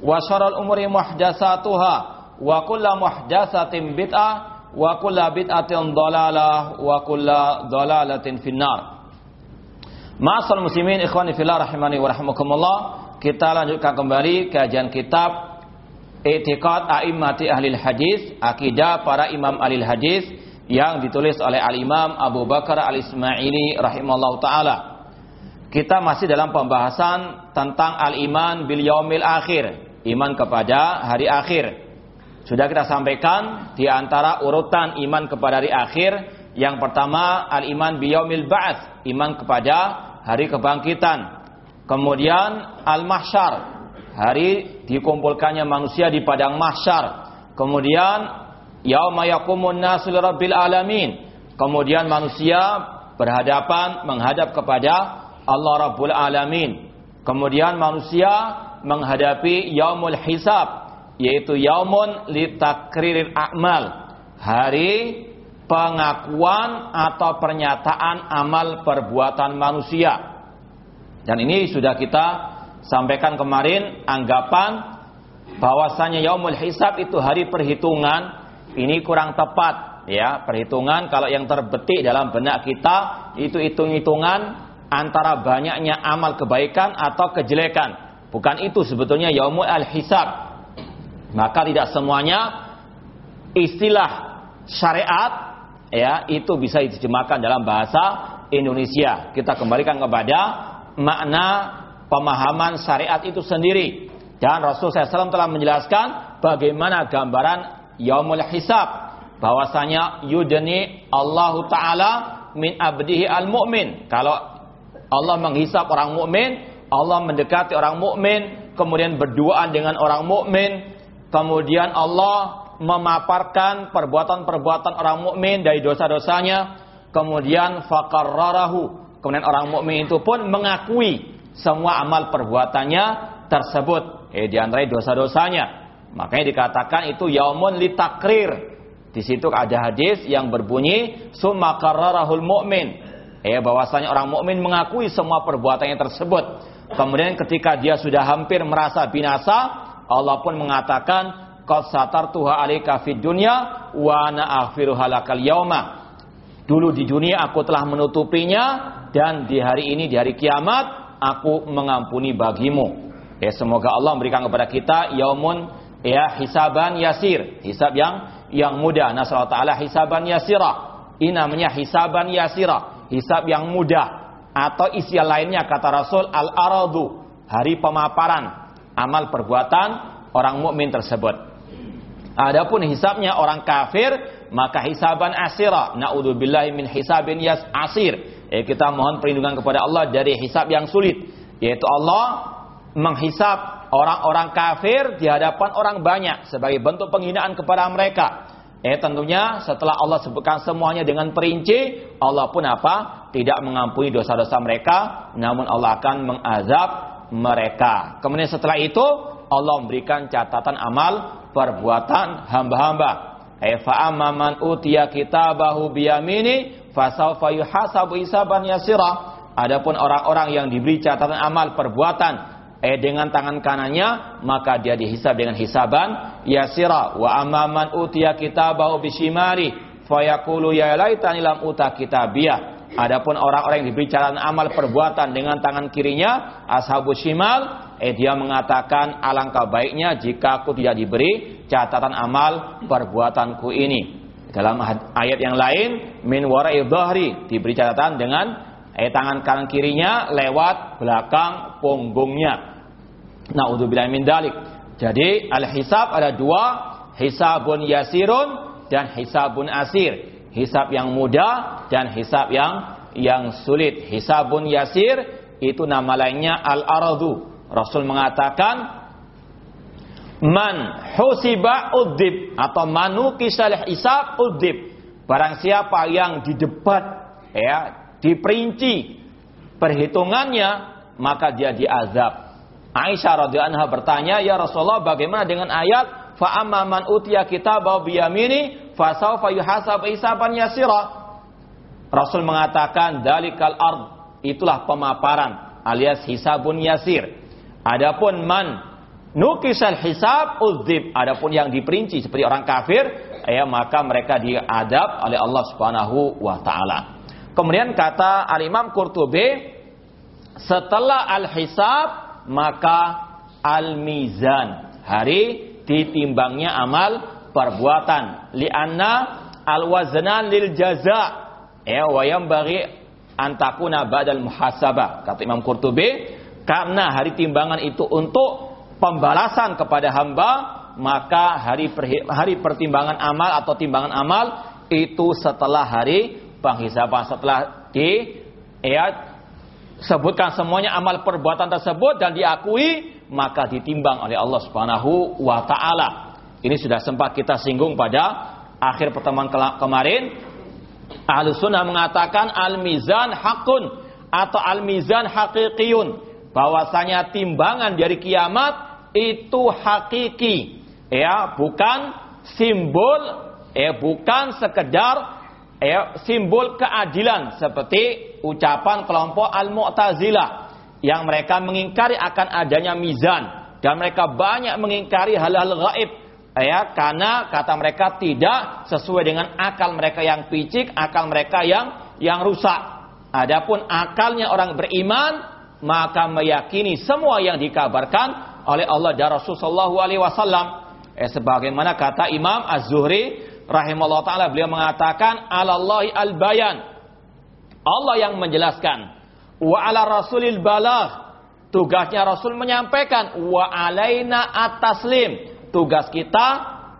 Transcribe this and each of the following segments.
wa syaral umuri muhdatsatuha wa kullu muhdatsatin bid'ah wa kullu bid'atin dhalalah wa kullu dhalalatin finnar. Ma'asal muslimin ikhwani fillah rahimani wa rahmakumullah. Kita lanjutkan kembali kajian kitab Etikat A'immati Ahlil Hadis, akidah para imam Ahlil Hadis yang ditulis oleh Al-Imam Abu Bakar Al-Ismaili rahimallahu taala. Kita masih dalam pembahasan tentang al-iman bil yaumil akhir iman kepada hari akhir. Sudah kita sampaikan di antara urutan iman kepada hari akhir, yang pertama al-iman bil yaumil ba'ats, iman kepada hari kebangkitan. Kemudian al-mahsyar, hari dikumpulkannya manusia di padang mahsyar. Kemudian yauma yaqumun nasu alamin. Kemudian manusia berhadapan menghadap kepada Allah Rabbul Alamin. Kemudian manusia menghadapi yaumul hisab, yaitu yaumun litakririr a'mal. Hari pengakuan atau pernyataan amal perbuatan manusia. Dan ini sudah kita sampaikan kemarin anggapan bahwasanya yaumul hisab itu hari perhitungan ini kurang tepat ya perhitungan kalau yang terbetik dalam benak kita itu hitung-hitungan antara banyaknya amal kebaikan atau kejelekan bukan itu sebetulnya yaumul al hisab maka tidak semuanya istilah syariat ya itu bisa diterjemahkan dalam bahasa Indonesia kita kembalikan kepada makna pemahaman syariat itu sendiri. Dan Rasul SAW telah menjelaskan bagaimana gambaran yaumul hisab. Bahwasanya yudni Allah Ta'ala min abdihi al-mu'min. Kalau Allah menghisap orang mukmin, Allah mendekati orang mukmin, kemudian berduaan dengan orang mukmin, kemudian Allah memaparkan perbuatan-perbuatan orang mukmin dari dosa-dosanya, kemudian faqarrarahu. Kemudian orang mukmin itu pun mengakui semua amal perbuatannya tersebut eh di antara dosa-dosanya. Makanya dikatakan itu yaumun litakrir. Di situ ada hadis yang berbunyi summa qarrarahul mu'min. Eh bahwasanya orang mukmin mengakui semua perbuatannya tersebut. Kemudian ketika dia sudah hampir merasa binasa, Allah pun mengatakan qad satartuha alaika fid dunya wa ana aghfiruha lakal yauma. Dulu di dunia aku telah menutupinya dan di hari ini di hari kiamat aku mengampuni bagimu. Ya semoga Allah memberikan kepada kita yaumun ya hisaban yasir, hisab yang yang mudah. Nasrullah taala hisaban yasira. Ini namanya hisaban yasira, hisab yang mudah. Atau istilah lainnya kata Rasul al-aradu, hari pemaparan amal perbuatan orang mukmin tersebut. Adapun hisabnya orang kafir, maka hisaban asira. Naudzubillahi min hisabin yas asir. Eh, kita mohon perlindungan kepada Allah dari hisab yang sulit, yaitu Allah menghisap orang-orang kafir di hadapan orang banyak sebagai bentuk penghinaan kepada mereka. Eh tentunya setelah Allah sebutkan semuanya dengan perinci, Allah pun apa? Tidak mengampuni dosa-dosa mereka, namun Allah akan mengazab mereka. Kemudian setelah itu Allah memberikan catatan amal perbuatan hamba-hamba. Eh man utiya kitabahu biyamini fasawfa yuhasabu hisaban yasira. Adapun orang-orang yang diberi catatan amal perbuatan eh dengan tangan kanannya maka dia dihisab dengan hisaban yasira wa amman utiya kitabahu bishimari fayaqulu ya laitani lam uta kitabiyah Adapun orang-orang yang catatan amal perbuatan dengan tangan kirinya ashabu shimal eh dia mengatakan alangkah baiknya jika aku tidak diberi catatan amal perbuatanku ini. Dalam ayat yang lain, min wara'i dhahri diberi catatan dengan eh tangan kanan kirinya lewat belakang punggungnya. Nauzubillah min dalik. Jadi al-hisab ada dua, hisabun yasirun dan hisabun asir. Hisab yang mudah dan hisab yang yang sulit. Hisabun yasir itu nama lainnya al-aradu Rasul mengatakan man husiba udib atau manu kisah hisab udib. Barang siapa yang di debat ya diperinci perhitungannya maka dia diazab. Aisyah radhiyallahu anha bertanya, "Ya Rasulullah, bagaimana dengan ayat fa amma man utiya kitaba bi yamini fa sawfa yuhasab hisaban yasira?" Rasul mengatakan, "Dalikal ard." Itulah pemaparan alias hisabun yasir. Adapun man nukisal hisab uzib. Adapun yang diperinci seperti orang kafir, ya maka mereka diadab oleh Allah Subhanahu wa taala. Kemudian kata Al-Imam Qurtubi, setelah al-hisab maka al-mizan. Hari ditimbangnya amal perbuatan. Lianna al-waznan lil jaza. Ya, wa bagi antakuna badal muhasabah. Kata Imam Qurtubi, karena hari timbangan itu untuk pembalasan kepada hamba, maka hari hari pertimbangan amal atau timbangan amal itu setelah hari penghisaban setelah di ya sebutkan semuanya amal perbuatan tersebut dan diakui maka ditimbang oleh Allah Subhanahu wa taala. Ini sudah sempat kita singgung pada akhir pertemuan kemarin. Ahlus sunnah mengatakan al-mizan hakun atau al-mizan haqiqiyun bahwasanya timbangan dari kiamat itu hakiki ya bukan simbol ya bukan sekedar ya simbol keadilan seperti ucapan kelompok al-mu'tazilah yang mereka mengingkari akan adanya mizan dan mereka banyak mengingkari hal-hal gaib ya karena kata mereka tidak sesuai dengan akal mereka yang picik akal mereka yang yang rusak adapun akalnya orang beriman maka meyakini semua yang dikabarkan oleh Allah dan Rasulullah alaihi wasallam. Eh, sebagaimana kata Imam Az-Zuhri rahimahullah taala beliau mengatakan alallahi al-bayan. Allah yang menjelaskan wa ala rasulil balagh. Tugasnya Rasul menyampaikan wa alaina at-taslim. Tugas kita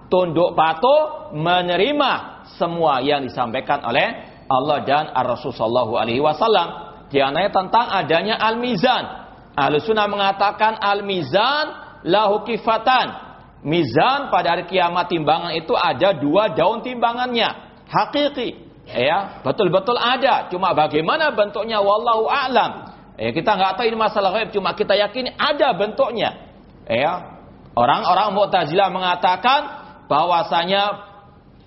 tunduk patuh menerima semua yang disampaikan oleh Allah dan Ar-Rasul sallallahu alaihi wasallam. Di antaranya tentang adanya al-mizan. Ahlussunnah mengatakan al-mizan lahu kifatan. Mizan pada hari kiamat timbangan itu ada dua daun timbangannya. Hakiki. Ya, betul-betul ada. Cuma bagaimana bentuknya wallahu a'lam. Ya, kita nggak tahu ini masalah gaib, cuma kita yakin ada bentuknya. Ya. Orang-orang Mu'tazilah mengatakan bahwasanya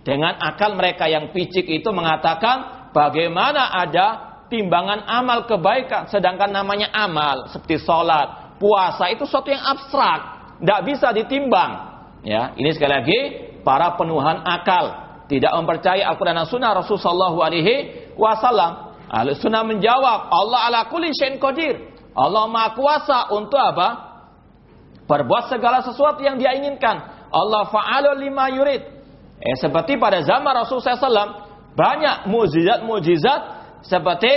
dengan akal mereka yang picik itu mengatakan bagaimana ada timbangan amal kebaikan. Sedangkan namanya amal seperti sholat, puasa itu sesuatu yang abstrak, tidak bisa ditimbang. Ya, ini sekali lagi para penuhan akal tidak mempercayai Al-Quran dan Sunnah Rasulullah Alaihi Wasallam. Sunnah menjawab, Allah ala kulli syai'in qadir. Allah Maha Kuasa untuk apa? Perbuat segala sesuatu yang dia inginkan. Allah fa'alu lima yurid. Eh, seperti pada zaman Rasulullah SAW, banyak mujizat-mujizat seperti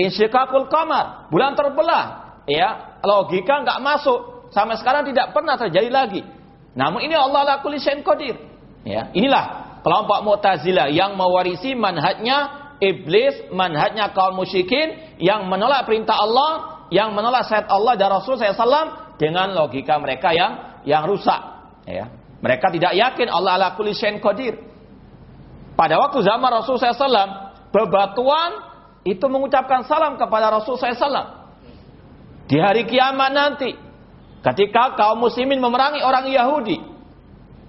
insyikakul kamar, bulan terbelah. Ya, logika nggak masuk. Sampai sekarang tidak pernah terjadi lagi. Namun ini Allah la kulli qadir. Ya, inilah kelompok Mu'tazilah yang mewarisi manhajnya iblis, manhajnya kaum musyrikin yang menolak perintah Allah, yang menolak syariat Allah dan Rasul SAW dengan logika mereka yang yang rusak. Ya. Mereka tidak yakin Allah ala kulli qadir. Pada waktu zaman Rasul SAW, bebatuan itu mengucapkan salam kepada Rasul SAW. Di hari kiamat nanti, ketika kaum muslimin memerangi orang Yahudi,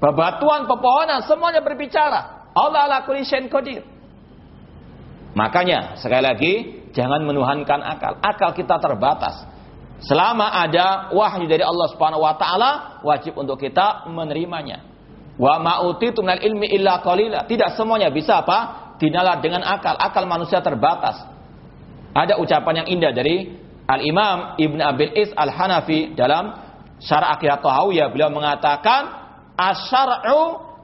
Bebatuan, pepohonan, semuanya berbicara. Allah ala kulli qadir. Makanya, sekali lagi, jangan menuhankan akal. Akal kita terbatas. Selama ada wahyu dari Allah Subhanahu wa taala, wajib untuk kita menerimanya. Wa ma'utitu minal ilmi illa qalila. Tidak semuanya bisa apa? Dinalar dengan akal. Akal manusia terbatas. Ada ucapan yang indah dari Al-Imam Ibn Abil Is Al-Hanafi dalam Syarah Akidah Tahawiyah beliau mengatakan asyar'u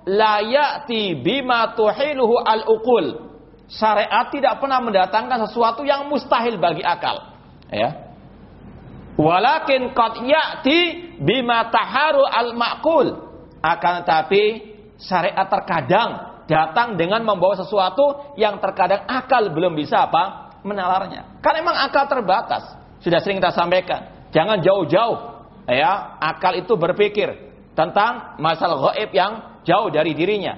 la ya'ti bima tuhiluhu al-uqul. Syariat tidak pernah mendatangkan sesuatu yang mustahil bagi akal. Ya. Walakin qad ya'ti bima taharu al-ma'qul. Akan tetapi syariat terkadang datang dengan membawa sesuatu yang terkadang akal belum bisa apa? menalarnya. Karena memang akal terbatas. Sudah sering kita sampaikan. Jangan jauh-jauh ya, akal itu berpikir tentang masalah gaib yang jauh dari dirinya.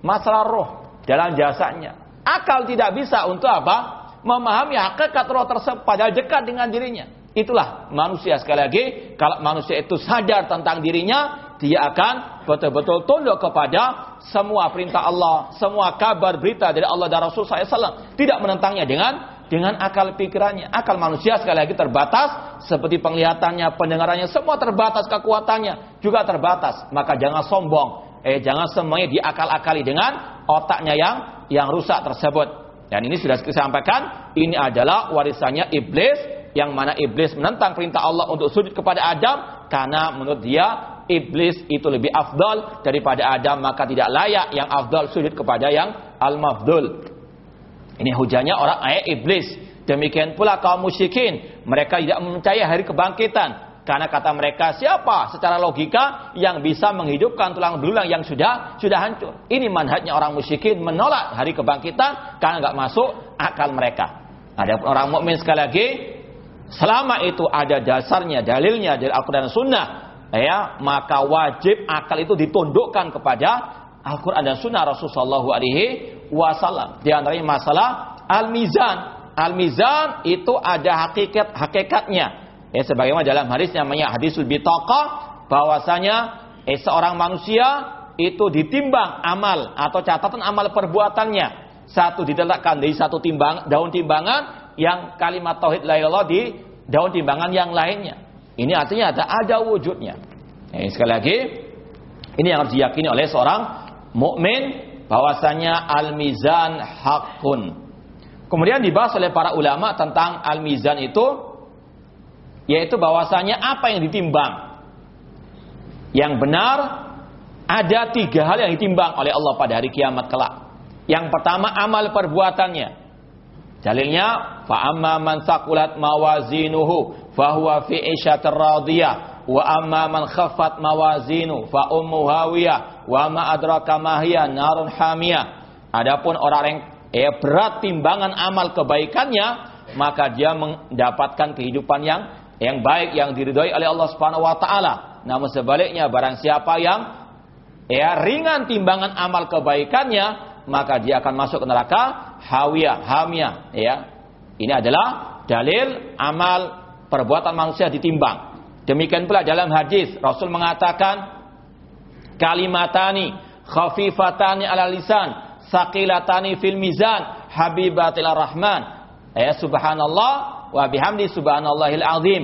Masalah roh dalam jasanya. Akal tidak bisa untuk apa? Memahami hakikat roh tersebut padahal dekat dengan dirinya. Itulah manusia sekali lagi, kalau manusia itu sadar tentang dirinya, dia akan betul-betul tunduk kepada semua perintah Allah, semua kabar berita dari Allah dan Rasul SAW. Tidak menentangnya dengan dengan akal pikirannya. Akal manusia sekali lagi terbatas, seperti penglihatannya, pendengarannya, semua terbatas, kekuatannya juga terbatas. Maka jangan sombong, eh jangan semuanya diakal-akali dengan otaknya yang yang rusak tersebut. Dan ini sudah saya sampaikan, ini adalah warisannya iblis yang mana iblis menentang perintah Allah untuk sujud kepada Adam karena menurut dia iblis itu lebih afdal daripada Adam maka tidak layak yang afdal sujud kepada yang al-mafdul. Ini hujannya orang ayat iblis. Demikian pula kaum musyrikin, mereka tidak mempercayai hari kebangkitan karena kata mereka siapa secara logika yang bisa menghidupkan tulang belulang yang sudah sudah hancur. Ini manhajnya orang musyrikin menolak hari kebangkitan karena nggak masuk akal mereka. Ada orang mukmin sekali lagi Selama itu ada dasarnya, dalilnya dari Al-Quran dan Sunnah, ya, maka wajib akal itu ditundukkan kepada Al-Quran dan Sunnah Rasulullah Alaihi Wasallam. Di antaranya masalah al-mizan. Al-mizan itu ada hakikat hakikatnya. Ya, sebagaimana dalam hadis namanya hadisul bitaqah bahwasanya eh, seorang manusia itu ditimbang amal atau catatan amal perbuatannya. Satu diletakkan dari satu timbang daun timbangan yang kalimat tauhid la ilallah di daun timbangan yang lainnya. Ini artinya ada ada wujudnya. Nah, sekali lagi ini yang harus diyakini oleh seorang mukmin bahwasanya al-mizan hakun. Kemudian dibahas oleh para ulama tentang al-mizan itu yaitu bahwasanya apa yang ditimbang. Yang benar ada tiga hal yang ditimbang oleh Allah pada hari kiamat kelak. Yang pertama amal perbuatannya. Dalilnya fa amma man mawazinuhu huwa fi isyatir radiyah wa amma man khaffat mawazinu fa ummu hawiyah wa ma adraka ma hiya narun hamiyah. Adapun orang yang eh, berat timbangan amal kebaikannya maka dia mendapatkan kehidupan yang yang baik yang diridhoi oleh Allah Subhanahu wa taala. Namun sebaliknya barang siapa yang ya ringan timbangan amal kebaikannya maka dia akan masuk ke neraka hawiyah, hamiyah, ya. Ini adalah dalil amal perbuatan manusia ditimbang. Demikian pula dalam hadis Rasul mengatakan kalimatani khafifatani ala lisan, saqilatani fil mizan, habibatil rahman. Ya subhanallah wa bihamdi subhanallahil azim.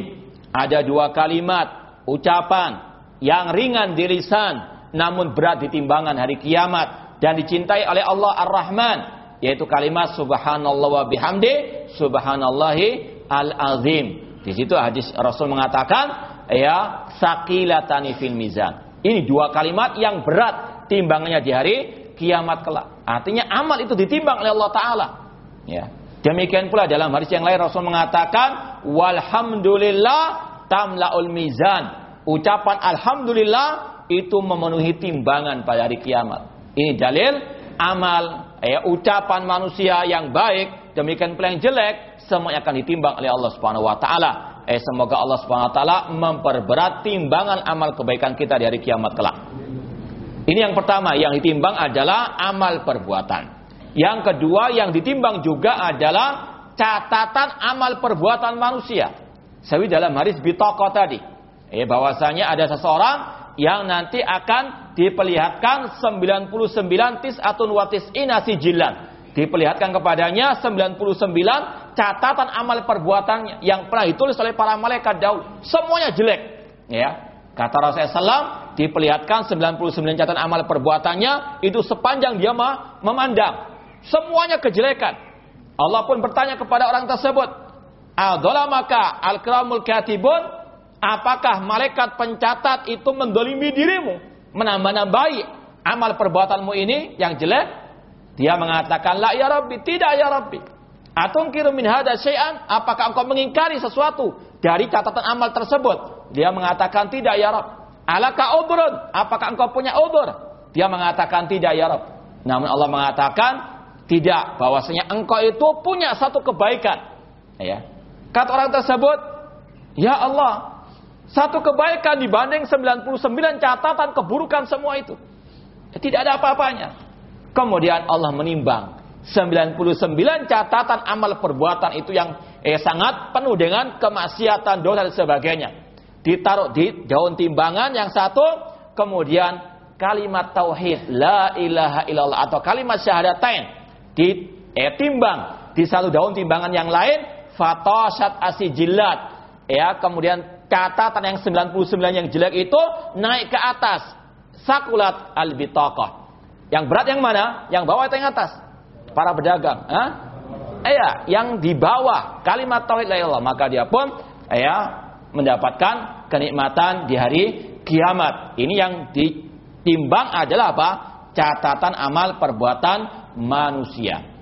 Ada dua kalimat ucapan yang ringan di lisan namun berat di timbangan hari kiamat dan dicintai oleh Allah Ar-Rahman yaitu kalimat subhanallah wa bihamdi subhanallahi al-azim. Di situ hadis Rasul mengatakan ya saqilatani fil mizan. Ini dua kalimat yang berat timbangannya di hari kiamat kelak. Artinya amal itu ditimbang oleh Allah taala. Ya. Demikian pula dalam hadis yang lain Rasul mengatakan walhamdulillah tamlaul mizan. Ucapan alhamdulillah itu memenuhi timbangan pada hari kiamat. Ini dalil amal, ya, ucapan manusia yang baik, demikian pula yang jelek, semuanya akan ditimbang oleh Allah Subhanahu wa taala. Eh semoga Allah Subhanahu wa taala memperberat timbangan amal kebaikan kita di hari kiamat kelak. Ini yang pertama, yang ditimbang adalah amal perbuatan. Yang kedua yang ditimbang juga adalah catatan amal perbuatan manusia. Sewi dalam hadis bitaqah tadi. Eh bahwasanya ada seseorang yang nanti akan diperlihatkan 99 tis'atun wa tis'ina sijilan. Diperlihatkan kepadanya 99 catatan amal perbuatan yang pernah ditulis oleh para malaikat dahulu. Semuanya jelek. Ya. Kata Rasulullah SAW, diperlihatkan 99 catatan amal perbuatannya, itu sepanjang dia memandang. Semuanya kejelekan. Allah pun bertanya kepada orang tersebut, Adola maka al-kiramul katibun, apakah malaikat pencatat itu mendolimi dirimu? Menambah-nambahi amal perbuatanmu ini yang jelek? Dia mengatakan, La ya Rabbi, tidak ya Rabbi. Atungkiru min hada syai'an, apakah engkau mengingkari sesuatu dari catatan amal tersebut? Dia mengatakan, tidak ya Rabbi. Alaka udrun, apakah engkau punya udur? Dia mengatakan, tidak ya Rabbi. Namun Allah mengatakan, tidak, bahwasanya engkau itu punya satu kebaikan. Ya. Kata orang tersebut, Ya Allah, satu kebaikan dibanding 99 catatan keburukan semua itu. Tidak ada apa-apanya. Kemudian Allah menimbang. 99 catatan amal perbuatan itu yang eh, sangat penuh dengan kemaksiatan, dosa dan sebagainya. Ditaruh di daun timbangan yang satu, kemudian kalimat tauhid la ilaha illallah atau kalimat syahadatain ditimbang eh, di satu daun timbangan yang lain fatosat asijilat ya kemudian catatan yang 99 yang jelek itu naik ke atas. Sakulat al bitaqah yang berat yang mana? Yang bawah atau yang atas? Para pedagang Hah? ya yang di bawah. Kalimat tauhid la ilallah maka dia pun ya mendapatkan kenikmatan di hari kiamat. Ini yang ditimbang adalah apa? Catatan amal perbuatan manusia.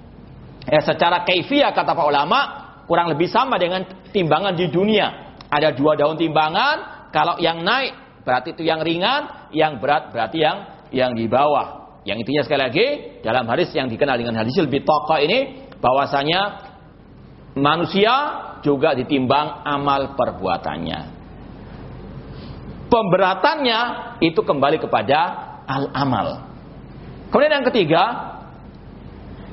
Ya secara kaifiah kata pak ulama kurang lebih sama dengan timbangan di dunia. Ada dua daun timbangan, kalau yang naik berarti itu yang ringan, yang berat berarti yang yang di bawah. Yang intinya sekali lagi dalam hadis yang dikenal dengan hadis lebih tokoh ini bahwasanya manusia juga ditimbang amal perbuatannya. Pemberatannya itu kembali kepada al-amal. Kemudian yang ketiga,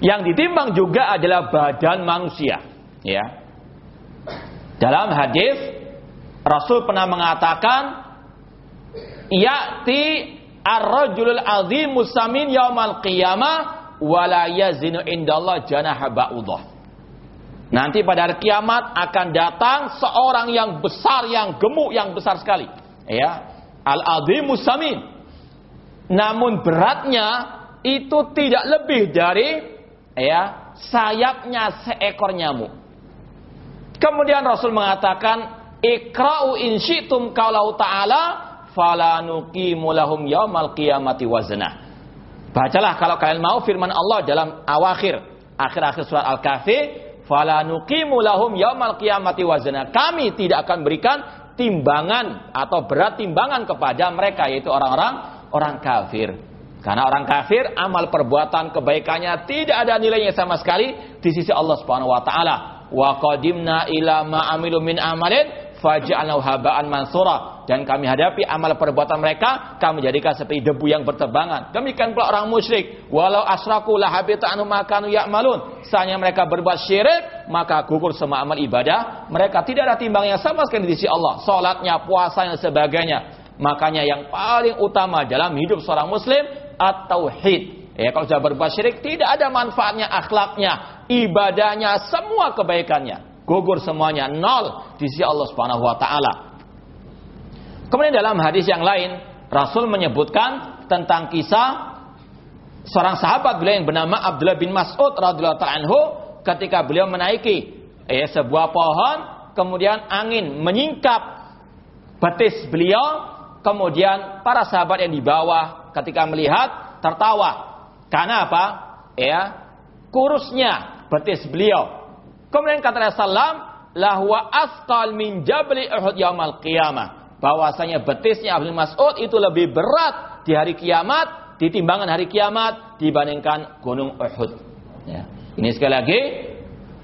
yang ditimbang juga adalah badan manusia. Ya. Dalam hadis Rasul pernah mengatakan ya'ti ar-rajulul azimu samin yaumal qiyamah wala yazinu indallah janaha ba'udah. Nanti pada hari kiamat akan datang seorang yang besar, yang gemuk, yang besar sekali. Ya, al-azimu samin. Namun beratnya itu tidak lebih dari ya sayapnya seekor nyamuk. Kemudian Rasul mengatakan, "Iqra'u in syi'tum kalau ta'ala fala nuqimu lahum yaumal qiyamati wazna." Bacalah kalau kalian mau firman Allah dalam awakhir akhir-akhir surat Al-Kahfi, "Fala nuqimu lahum yaumal qiyamati wazna." Kami tidak akan berikan timbangan atau berat timbangan kepada mereka yaitu orang-orang orang kafir. Karena orang kafir amal perbuatan kebaikannya tidak ada nilainya sama sekali di sisi Allah Subhanahu wa taala wa qadimna ila ma amilu min amalin faj'alnahu haba'an mansura dan kami hadapi amal perbuatan mereka kami jadikan seperti debu yang berterbangan. Demikian pula orang musyrik. Walau asraku la habita anu makanu ya'malun. Sanya mereka berbuat syirik maka gugur semua amal ibadah. Mereka tidak ada timbangnya sama sekali di sisi Allah. Salatnya puasa dan sebagainya. Makanya yang paling utama dalam hidup seorang muslim at-tauhid. Ya, kalau sudah berbuat syirik tidak ada manfaatnya akhlaknya, ibadahnya, semua kebaikannya. Gugur semuanya nol di sisi Allah Subhanahu wa taala. Kemudian dalam hadis yang lain, Rasul menyebutkan tentang kisah seorang sahabat beliau yang bernama Abdullah bin Mas'ud radhiyallahu anhu ketika beliau menaiki eh, sebuah pohon, kemudian angin menyingkap betis beliau, kemudian para sahabat yang di bawah ketika melihat tertawa karena apa? Ya, kurusnya betis beliau. Kemudian kata Rasulullah, lahwa asqal min jabli Uhud yaumal qiyamah. Bahwasanya betisnya Abdul Mas'ud itu lebih berat di hari kiamat, di timbangan hari kiamat dibandingkan gunung Uhud. Ya. Ini sekali lagi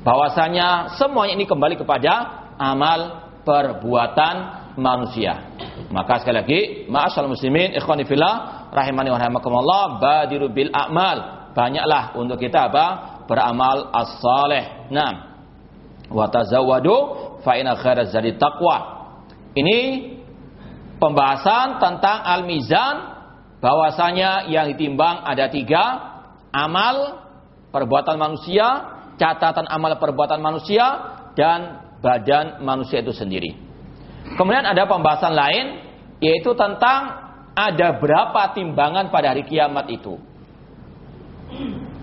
bahwasanya semuanya ini kembali kepada amal perbuatan manusia. Maka sekali lagi, ma'asyal muslimin, ikhwani fillah, rahimani wa rahimakumullah badiru bil a'mal banyaklah untuk kita apa beramal as-saleh nah wa tazawwadu fa inna khairaz zadi taqwa ini pembahasan tentang al-mizan bahwasanya yang ditimbang ada tiga amal perbuatan manusia catatan amal perbuatan manusia dan badan manusia itu sendiri. Kemudian ada pembahasan lain yaitu tentang ada berapa timbangan pada hari kiamat itu.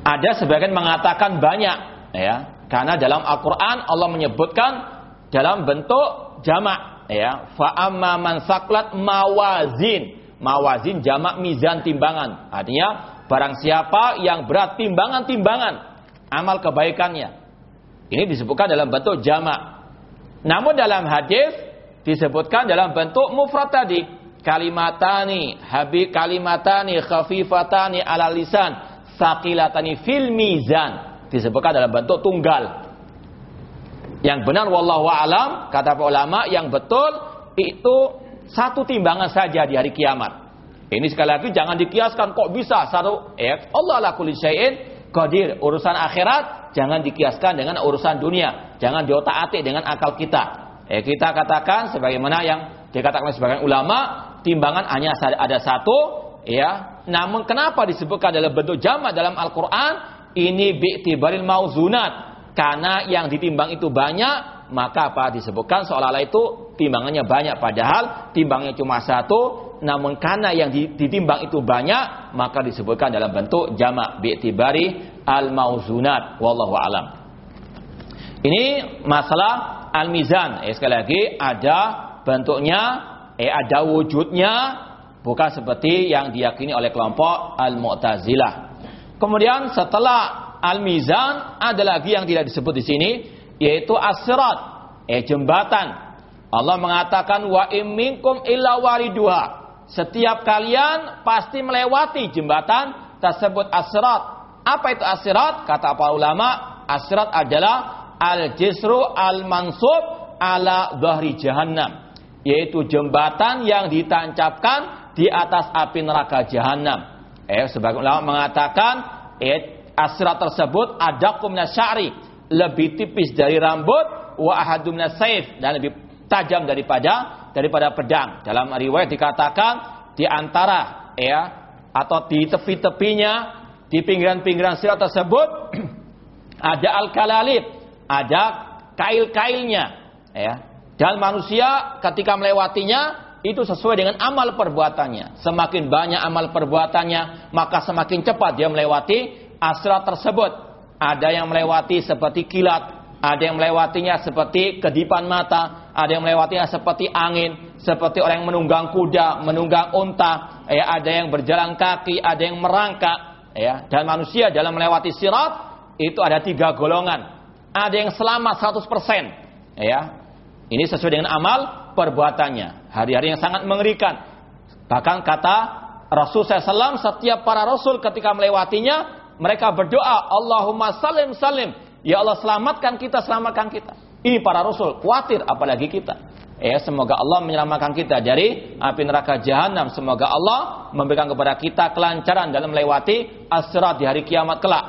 Ada sebagian mengatakan banyak ya. Karena dalam Al-Qur'an Allah menyebutkan dalam bentuk jamak ya fa man saklat mawazin. Mawazin jamak mizan timbangan. Artinya barang siapa yang berat timbangan-timbangan amal kebaikannya. Ini disebutkan dalam bentuk jamak. Namun dalam hadis disebutkan dalam bentuk mufrad tadi. Kalimatani habib kalimatani khafifatani ala lisan. Saqilatani fil mizan. Disebutkan dalam bentuk tunggal yang benar wallahu alam kata para ulama yang betul itu satu timbangan saja di hari kiamat. Ini sekali lagi jangan dikiaskan kok bisa satu eh Allah la kulli syai'in qadir. Urusan akhirat jangan dikiaskan dengan urusan dunia. Jangan diotak-atik dengan akal kita. Eh kita katakan sebagaimana yang dikatakan sebagian ulama, timbangan hanya ada satu ya. Namun kenapa disebutkan dalam bentuk jamak dalam Al-Qur'an? Ini bi'tibaril mauzunat karena yang ditimbang itu banyak, maka apa disebutkan seolah-olah itu timbangannya banyak padahal timbangnya cuma satu, namun karena yang ditimbang itu banyak, maka disebutkan dalam bentuk jamak bi'tibari al-mauzunat wallahu alam. Ini masalah al-mizan. Eh, sekali lagi ada bentuknya, eh ada wujudnya, bukan seperti yang diyakini oleh kelompok al-Mu'tazilah. Kemudian setelah al-mizan ada lagi yang tidak disebut di sini yaitu asrat eh jembatan. Allah mengatakan wa imminkum illa wariduha. Setiap kalian pasti melewati jembatan tersebut asrat. Apa itu asrat? Kata para ulama, asrat adalah al-jisru al-mansub ala dhahri jahannam. Yaitu jembatan yang ditancapkan di atas api neraka jahannam. Eh, sebagian ulama mengatakan, eh, asrat tersebut ada sya'ri lebih tipis dari rambut wa ahadum saif dan lebih tajam daripada daripada pedang. Dalam riwayat dikatakan di antara ya atau di tepi-tepinya di pinggiran-pinggiran sirat tersebut ada al-kalalib, ada kail-kailnya ya. Dan manusia ketika melewatinya itu sesuai dengan amal perbuatannya. Semakin banyak amal perbuatannya, maka semakin cepat dia melewati asrat tersebut. Ada yang melewati seperti kilat, ada yang melewatinya seperti kedipan mata, ada yang melewatinya seperti angin, seperti orang yang menunggang kuda, menunggang unta, ya, ada yang berjalan kaki, ada yang merangkak, ya. Dan manusia dalam melewati sirat itu ada tiga golongan. Ada yang selamat 100%, ya. Ini sesuai dengan amal perbuatannya. Hari-hari yang sangat mengerikan. Bahkan kata Rasul SAW setiap para Rasul ketika melewatinya mereka berdoa, Allahumma salim salim. Ya Allah selamatkan kita, selamatkan kita. Ini para rasul, khawatir apalagi kita. Ya, semoga Allah menyelamatkan kita dari api neraka jahanam. Semoga Allah memberikan kepada kita kelancaran dalam melewati asrat di hari kiamat kelak.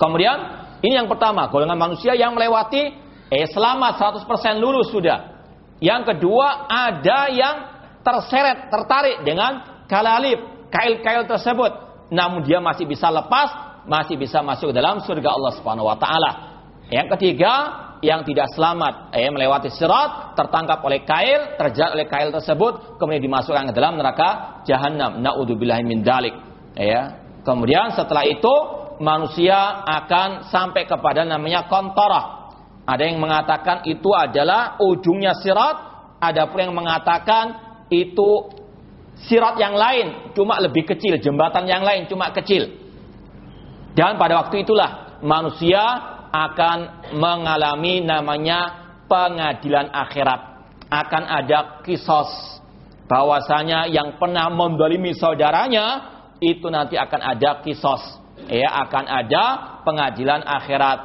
Kemudian, ini yang pertama, golongan manusia yang melewati eh selamat 100% lulus sudah. Yang kedua, ada yang terseret, tertarik dengan kalalib, kail-kail tersebut namun dia masih bisa lepas, masih bisa masuk dalam surga Allah Subhanahu wa taala. Yang ketiga, yang tidak selamat, eh, melewati sirat, tertangkap oleh kail, terjerat oleh kail tersebut, kemudian dimasukkan ke dalam neraka jahanam. Naudzubillahi min dalik. Ya. Kemudian setelah itu manusia akan sampai kepada namanya kontorah. Ada yang mengatakan itu adalah ujungnya sirat, ada pun yang mengatakan itu sirat yang lain cuma lebih kecil, jembatan yang lain cuma kecil. Dan pada waktu itulah manusia akan mengalami namanya pengadilan akhirat. Akan ada kisos bahwasanya yang pernah mendolimi saudaranya itu nanti akan ada kisos. Ya, akan ada pengadilan akhirat.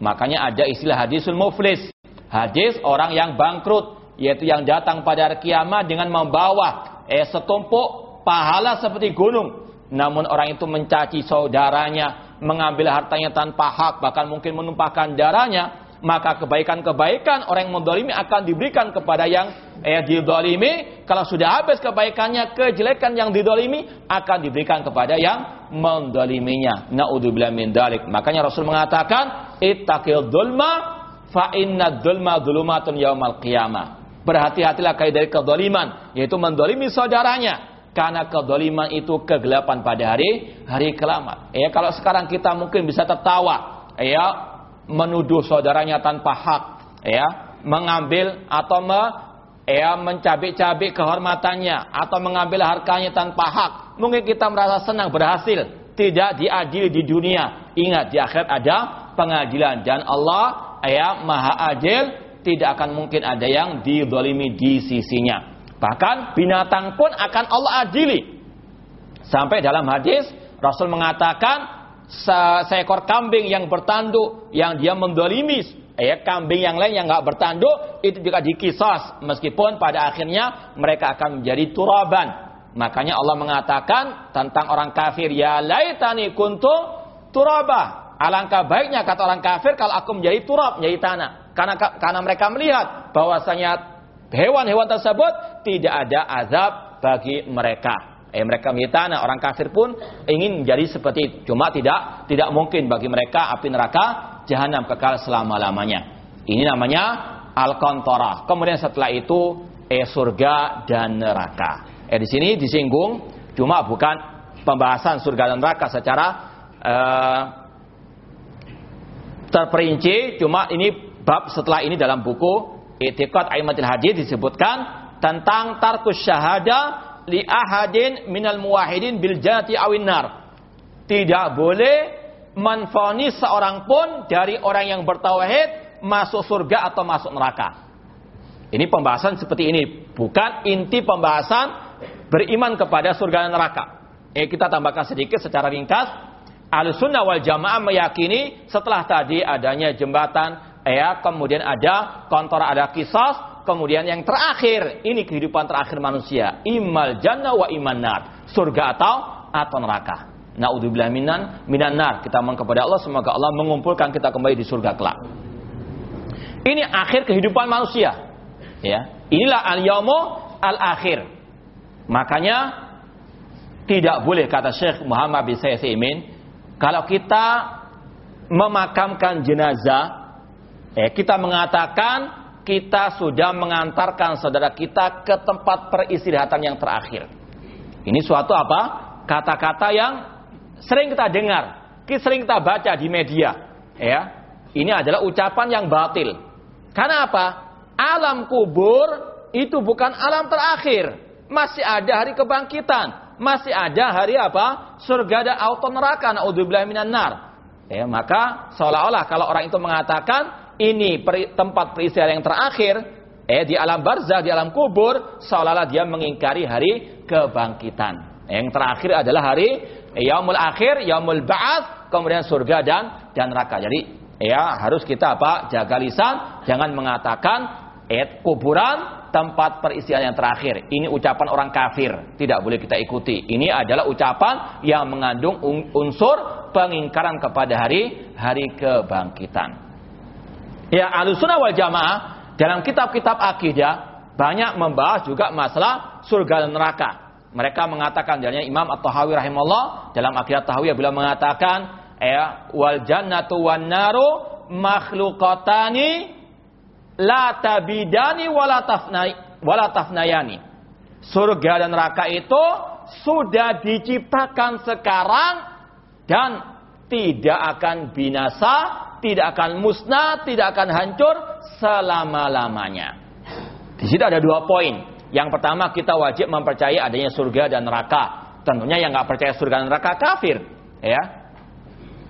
Makanya ada istilah hadisul muflis. Hadis orang yang bangkrut, yaitu yang datang pada kiamat dengan membawa eh setumpuk pahala seperti gunung. Namun orang itu mencaci saudaranya, mengambil hartanya tanpa hak, bahkan mungkin menumpahkan darahnya, maka kebaikan-kebaikan orang yang mendolimi akan diberikan kepada yang eh, didolimi. Kalau sudah habis kebaikannya, kejelekan yang didolimi akan diberikan kepada yang mendoliminya. Naudzubillah min dalik. Makanya Rasul mengatakan, ittaqil dulma fa inna dulma dulumatun yaumal qiyamah. Berhati-hatilah kait dari kedoliman, yaitu mendolimi saudaranya. Karena kedoliman itu kegelapan pada hari hari kelamat. Ya kalau sekarang kita mungkin bisa tertawa, ya menuduh saudaranya tanpa hak, ya, mengambil atau me, ya mencabik-cabik kehormatannya atau mengambil hartanya tanpa hak. Mungkin kita merasa senang berhasil, tidak diadili di dunia. Ingat di akhirat ada pengadilan dan Allah ya Maha Adil, tidak akan mungkin ada yang didolimi di sisinya. Bahkan binatang pun akan Allah adili. Sampai dalam hadis Rasul mengatakan se seekor kambing yang bertanduk yang dia mendolimi ya kambing yang lain yang nggak bertanduk itu juga dikisas meskipun pada akhirnya mereka akan menjadi turaban makanya Allah mengatakan tentang orang kafir ya laitani kuntu turaba alangkah baiknya kata orang kafir kalau aku menjadi turab menjadi tanah karena karena mereka melihat bahwasanya hewan-hewan tersebut tidak ada azab bagi mereka Eh mereka minta, nah orang kafir pun ingin menjadi seperti itu. Cuma tidak tidak mungkin bagi mereka api neraka jahanam kekal selama-lamanya. Ini namanya al-qantarah. Kemudian setelah itu eh surga dan neraka. Eh di sini disinggung cuma bukan pembahasan surga dan neraka secara eh, terperinci, cuma ini bab setelah ini dalam buku Itiqad Aimatul Hadis disebutkan tentang tarkus syahada li ahadin minal muwahidin bil jati awin nar. Tidak boleh menfonis seorang pun dari orang yang bertauhid masuk surga atau masuk neraka. Ini pembahasan seperti ini, bukan inti pembahasan beriman kepada surga dan neraka. Eh kita tambahkan sedikit secara ringkas. Al-Sunnah wal Jamaah meyakini setelah tadi adanya jembatan, ya, kemudian ada kontor, ada kisah, kemudian yang terakhir, ini kehidupan terakhir manusia. Imal jannah wa iman nar. Surga atau atau neraka. Naudzubillah minan minan nar. Kita mohon kepada Allah semoga Allah mengumpulkan kita kembali di surga kelak. Ini akhir kehidupan manusia. Ya. Inilah al-yaumu al-akhir. Makanya tidak boleh kata Syekh Muhammad bin Sayyid kalau kita memakamkan jenazah, eh, kita mengatakan kita sudah mengantarkan saudara kita ke tempat peristirahatan yang terakhir. Ini suatu apa? Kata-kata yang sering kita dengar, sering kita baca di media, ya. Ini adalah ucapan yang batil. Karena apa? Alam kubur itu bukan alam terakhir. Masih ada hari kebangkitan, masih ada hari apa? Surga dan auto neraka. Naudzubillah minan nar. Ya, maka seolah-olah kalau orang itu mengatakan ini tempat peristirahatan yang terakhir, eh di alam barzah, di alam kubur, seolah-olah dia mengingkari hari kebangkitan. Yang terakhir adalah hari yaumul akhir, yaumul ba'ats, kemudian surga dan dan neraka. Jadi ya harus kita apa? Jaga lisan, jangan mengatakan eh kuburan tempat peristirahatan yang terakhir. Ini ucapan orang kafir, tidak boleh kita ikuti. Ini adalah ucapan yang mengandung unsur pengingkaran kepada hari hari kebangkitan. Ya, Ahlussunnah wal Jamaah dalam kitab-kitab akidah banyak membahas juga masalah surga dan neraka. Mereka mengatakan jadinya Imam At-Tahawi rahimahullah dalam akidah Tahawiyah bila mengatakan ya wal jannatu wan naru makhluqatani la tabidani wala tafnai wala tafnayani. Surga dan neraka itu sudah diciptakan sekarang dan tidak akan binasa tidak akan musnah, tidak akan hancur selama-lamanya. Di situ ada dua poin. Yang pertama kita wajib mempercayai adanya surga dan neraka. Tentunya yang nggak percaya surga dan neraka kafir, ya.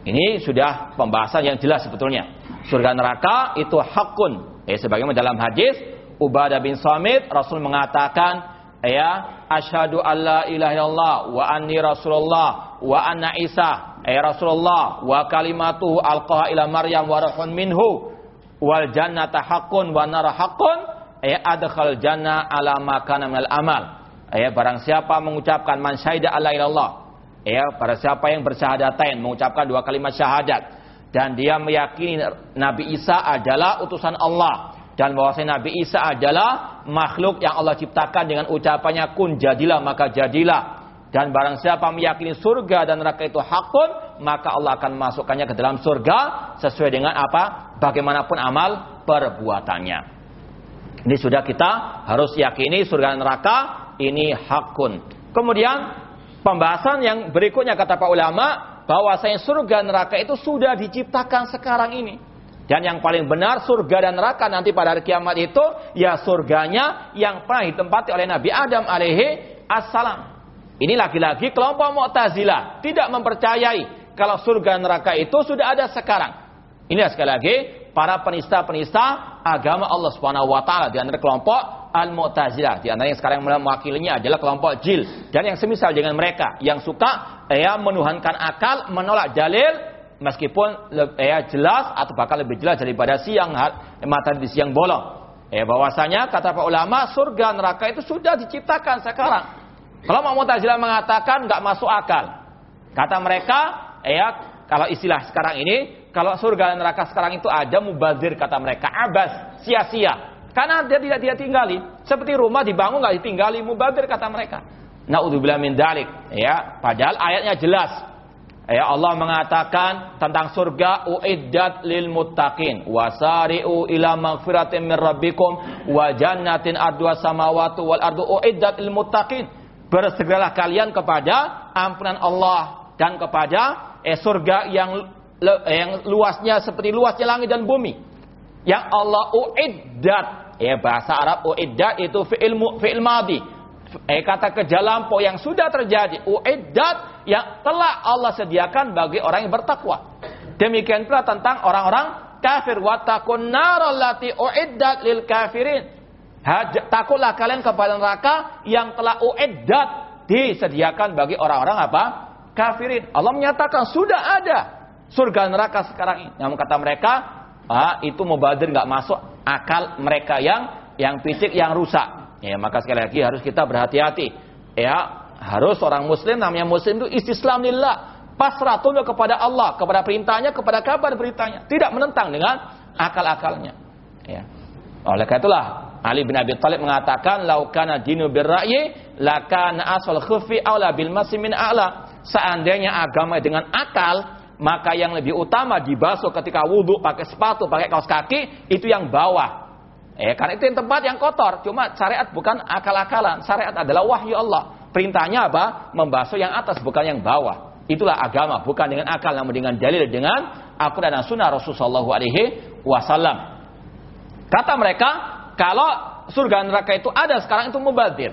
Ini sudah pembahasan yang jelas sebetulnya. Surga neraka itu hakun. Ya, sebagaimana dalam hadis Ubadah bin Samit Rasul mengatakan ya asyhadu alla ilaha illallah wa anni rasulullah wa anna isa. Ay Rasulullah wa kalimatuhu alqaha ila Maryam wa rahun minhu. Wal jannata haqqun wa nar haqqun. Ay adkhal jannah ala ma kana minal amal. Ay barang siapa mengucapkan man syahida alla ilallah ya para siapa yang bersyahadatain mengucapkan dua kalimat syahadat. Dan dia meyakini Nabi Isa adalah utusan Allah dan bahwasanya Nabi Isa adalah makhluk yang Allah ciptakan dengan ucapannya kun jadilah maka jadilah. Dan barang siapa meyakini surga dan neraka itu hakun maka Allah akan masukkannya ke dalam surga sesuai dengan apa? Bagaimanapun amal perbuatannya. Ini sudah kita harus yakini surga dan neraka ini hakun kemudian pembahasan yang berikutnya kata para ulama bahwasanya surga neraka itu sudah diciptakan sekarang ini. Dan yang paling benar surga dan neraka nanti pada hari kiamat itu ya surganya yang pernah ditempati oleh Nabi Adam alaihi assalam. Ini lagi-lagi kelompok Mu'tazilah tidak mempercayai kalau surga dan neraka itu sudah ada sekarang. Ini sekali lagi para penista-penista agama Allah Subhanahu wa taala di antara kelompok Al-Mu'tazilah. Di antara yang sekarang mewakilinya adalah kelompok Jil dan yang semisal dengan mereka yang suka ya menuhankan akal, menolak dalil meskipun ya jelas atau bahkan lebih jelas daripada siang mata di siang bolong. Ya bahwasanya kata para ulama surga neraka itu sudah diciptakan sekarang. Kalau Mu'tazilah mengatakan nggak masuk akal. Kata mereka ya kalau istilah sekarang ini kalau surga dan neraka sekarang itu ada mubazir kata mereka abas sia-sia karena dia tidak dia tinggali. Seperti rumah dibangun nggak ditinggali, mubazir kata mereka. Naudzubillah min dalik. Ya, padahal ayatnya jelas. Ya Allah mengatakan tentang surga uiddat lil muttaqin wasari'u ila magfiratin min rabbikum wa jannatin ardua samawati wal ardu uiddat lil muttaqin. Bersegeralah kalian kepada ampunan Allah dan kepada eh, surga yang yang luasnya seperti luasnya langit dan bumi. Yang Allah uiddat Ya bahasa Arab uiddat itu fi'il fi'il madhi. Eh kata kejalampau yang sudah terjadi. Uiddat yang telah Allah sediakan bagi orang yang bertakwa. Demikian pula tentang orang-orang kafir wa takun narallati uiddat lil kafirin. Takutlah kalian kepada neraka yang telah uiddat disediakan bagi orang-orang apa? Kafirin. Allah menyatakan sudah ada surga neraka sekarang ini. Namun kata mereka, ah, itu mubadir nggak masuk akal mereka yang yang fisik yang rusak. Ya, maka sekali lagi harus kita berhati-hati. Ya, harus orang muslim namanya muslim itu istislam lillah, pasrah tunduk kepada Allah, kepada perintahnya, kepada kabar beritanya, tidak menentang dengan akal-akalnya. Ya. Oleh karena itulah Ali bin Abi Thalib mengatakan laukana dinu birra'yi lakana asal khufi aula bil masimin a'la. Seandainya agama dengan akal, maka yang lebih utama dibasuh ketika wudhu pakai sepatu, pakai kaos kaki itu yang bawah. Eh, karena itu yang tempat yang kotor. Cuma syariat bukan akal-akalan. Syariat adalah wahyu Allah. Perintahnya apa? Membasuh yang atas bukan yang bawah. Itulah agama, bukan dengan akal namun dengan dalil dengan Al-Qur'an dan Sunnah Rasulullah alaihi wasallam. Kata mereka, kalau surga neraka itu ada sekarang itu mubadir.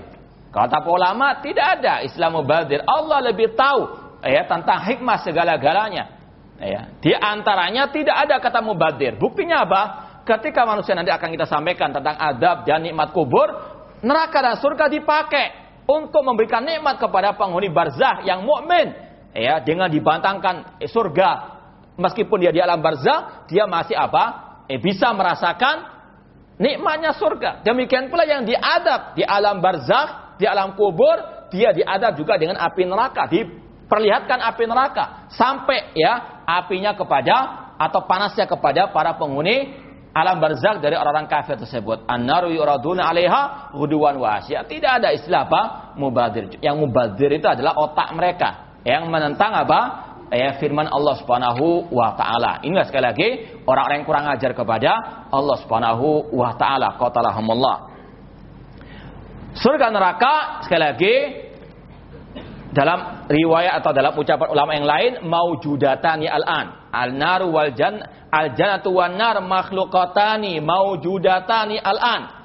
Kata ulama tidak ada Islam mubadir. Allah lebih tahu ya tentang hikmah segala-galanya. Ya, di antaranya tidak ada kata mubadir. Buktinya apa? Ketika manusia nanti akan kita sampaikan tentang adab dan nikmat kubur, neraka dan surga dipakai untuk memberikan nikmat kepada penghuni barzah yang mukmin. Ya, dengan dibantangkan eh, surga meskipun dia di alam barzah, dia masih apa? Eh, bisa merasakan nikmatnya surga. Demikian pula yang diadab di alam barzah, di alam kubur, dia diadab juga dengan api neraka, diperlihatkan api neraka sampai ya apinya kepada atau panasnya kepada para penghuni alam barzakh dari orang-orang kafir tersebut. An-naru yuraduna 'alaiha ghuduwan wa Tidak ada istilah apa? Mubadir. Yang mubadir itu adalah otak mereka yang menentang apa? Ya, firman Allah Subhanahu wa taala. Inilah sekali lagi orang-orang yang kurang ajar kepada Allah Subhanahu wa taala. Qatalahumullah. Surga neraka sekali lagi dalam riwayat atau dalam ucapan ulama yang lain maujudatani al-an al-naru wal jan al-jannatu wan nar makhluqatani maujudatani al-an.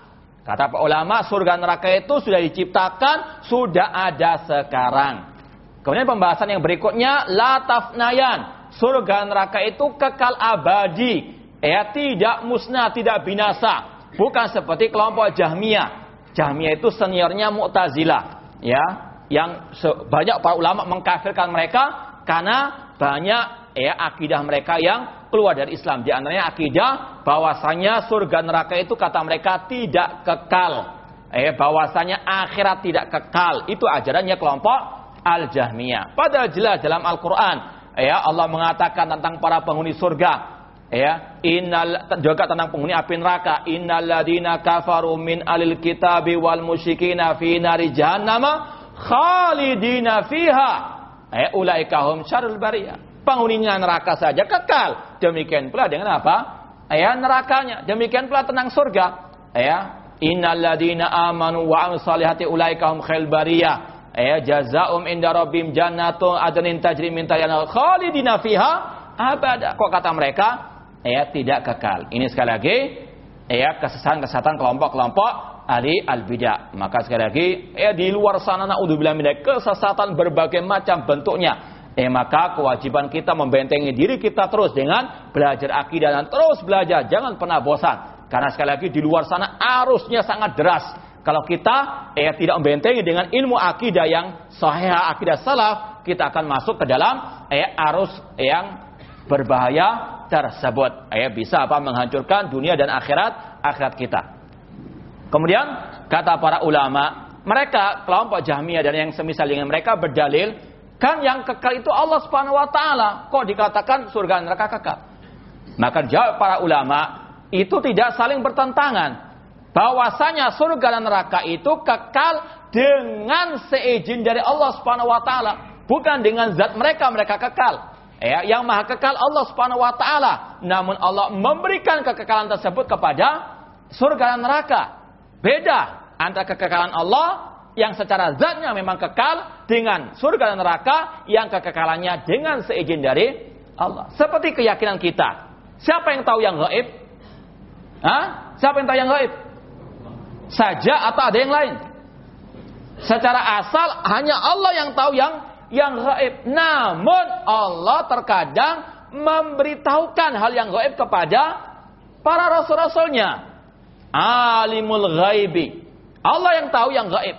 Kata pak ulama surga neraka itu sudah diciptakan sudah ada sekarang. Kemudian pembahasan yang berikutnya la tafnayan. Surga neraka itu kekal abadi. Ya tidak musnah tidak binasa. Bukan seperti kelompok Jahmiyah. Jahmiyah itu seniornya Mu'tazilah ya. Yang banyak para ulama mengkafirkan mereka karena banyak ya akidah mereka yang keluar dari Islam. Di antaranya akidah bahwasanya surga neraka itu kata mereka tidak kekal. Eh bahwasanya akhirat tidak kekal. Itu ajarannya kelompok Al-Jahmiyah. Padahal jelas dalam Al-Qur'an ya Allah mengatakan tentang para penghuni surga ya innal juga tentang penghuni api neraka innal ladina kafaru min alil kitabi wal musyrikina fi nari jahannama khalidina fiha ya ulaika hum syarrul bariyah penghuninya neraka saja kekal demikian pula dengan apa? Ya nerakanya. Demikian pula tentang surga. Ya innal ladina amanu wa amilus solihati ulaika hum khairul bariyah. Ya jazaum inda rabbim jannatu adnin tajri min tahtiha khalidina fiha. Abada kok kata mereka? Ya tidak kekal. Ini sekali lagi ya kesesatan-kesesatan kelompok-kelompok ahli al-bidah. Maka sekali lagi ya di luar sana naudzubillah min kesesatan berbagai macam bentuknya. Eh maka kewajiban kita membentengi diri kita terus dengan belajar akidah dan terus belajar, jangan pernah bosan. Karena sekali lagi di luar sana arusnya sangat deras. Kalau kita eh tidak membentengi dengan ilmu akidah yang sahih akidah salaf, kita akan masuk ke dalam eh arus yang berbahaya tersebut. Ya, bisa apa menghancurkan dunia dan akhirat akhirat kita. Kemudian kata para ulama, mereka kelompok Jahmiyah dan yang semisal dengan mereka berdalil kan yang kekal itu Allah Subhanahu wa taala. Kok dikatakan surga neraka kekal? Maka jawab para ulama, itu tidak saling bertentangan. Bahwasanya surga dan neraka itu kekal dengan seizin dari Allah Subhanahu wa taala, bukan dengan zat mereka mereka kekal. Ya, yang maha kekal Allah Subhanahu wa taala. Namun Allah memberikan kekekalan tersebut kepada surga dan neraka. Beda antara kekekalan Allah yang secara zatnya memang kekal dengan surga dan neraka yang kekekalannya dengan seizin dari Allah. Seperti keyakinan kita. Siapa yang tahu yang gaib? Hah? Siapa yang tahu yang gaib? Saja atau ada yang lain? Secara asal hanya Allah yang tahu yang yang gaib. Namun Allah terkadang memberitahukan hal yang gaib kepada para rasul-rasulnya. Alimul ghaibi. Allah yang tahu yang gaib.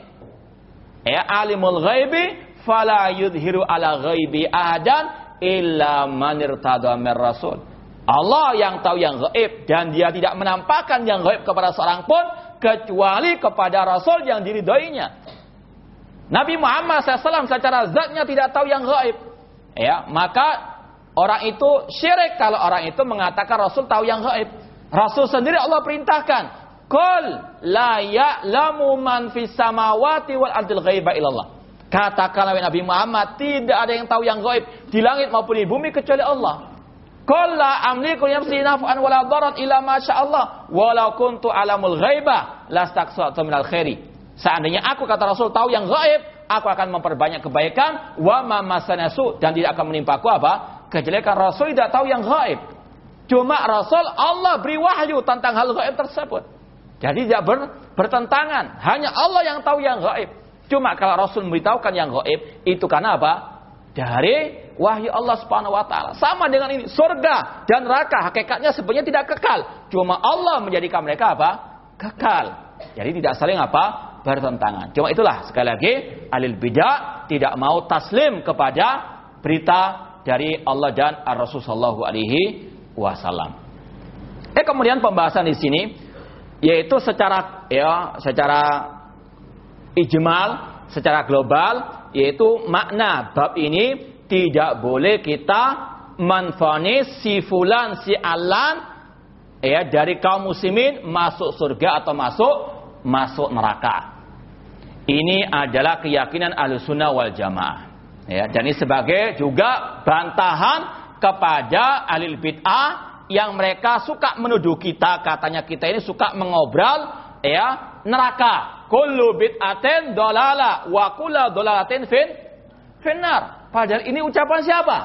Ya, alimul ghaibi fala yudhiru ala ghaibi ahadan illa man irtada rasul. Allah yang tahu yang gaib dan dia tidak menampakkan yang gaib kepada seorang pun kecuali kepada rasul yang diridhoinya. Nabi Muhammad SAW secara zatnya tidak tahu yang gaib. Ya, maka orang itu syirik kalau orang itu mengatakan Rasul tahu yang gaib. Rasul sendiri Allah perintahkan, "Qul la ya'lamu man fis samawati wal ardil ghaiba illallah." Katakanlah Nabi Muhammad, tidak ada yang tahu yang gaib di langit maupun di bumi kecuali Allah. Qul la amliku nafsi naf'an wala darat illa ma Allah, walau kuntu alamul ghaiba lastaqsatu minal khairi. Seandainya aku kata Rasul tahu yang gaib, aku akan memperbanyak kebaikan wa mamasanasu dan tidak akan menimpaku apa? Kejelekan Rasul tidak tahu yang gaib. Cuma Rasul Allah beri wahyu tentang hal gaib tersebut. Jadi tidak ber, bertentangan. Hanya Allah yang tahu yang gaib. Cuma kalau Rasul memberitahukan yang gaib, itu karena apa? Dari wahyu Allah Subhanahu wa taala. Sama dengan ini, surga dan neraka hakikatnya sebenarnya tidak kekal. Cuma Allah menjadikan mereka apa? Kekal. Jadi tidak saling apa? bertentangan. Cuma itulah sekali lagi alil bidah tidak mau taslim kepada berita dari Allah dan Ar-Rasul alaihi wasallam. Eh kemudian pembahasan di sini yaitu secara ya secara ijmal, secara global yaitu makna bab ini tidak boleh kita manfanis si fulan si alan ya dari kaum muslimin masuk surga atau masuk masuk neraka. Ini adalah keyakinan sunnah wal jamaah. Ya, dan ini sebagai juga bantahan kepada alil bid'ah yang mereka suka menuduh kita, katanya kita ini suka mengobrol ya neraka. Kullu bid'atin dolala wa kullu dolalatin fin finnar. Padahal ini ucapan siapa?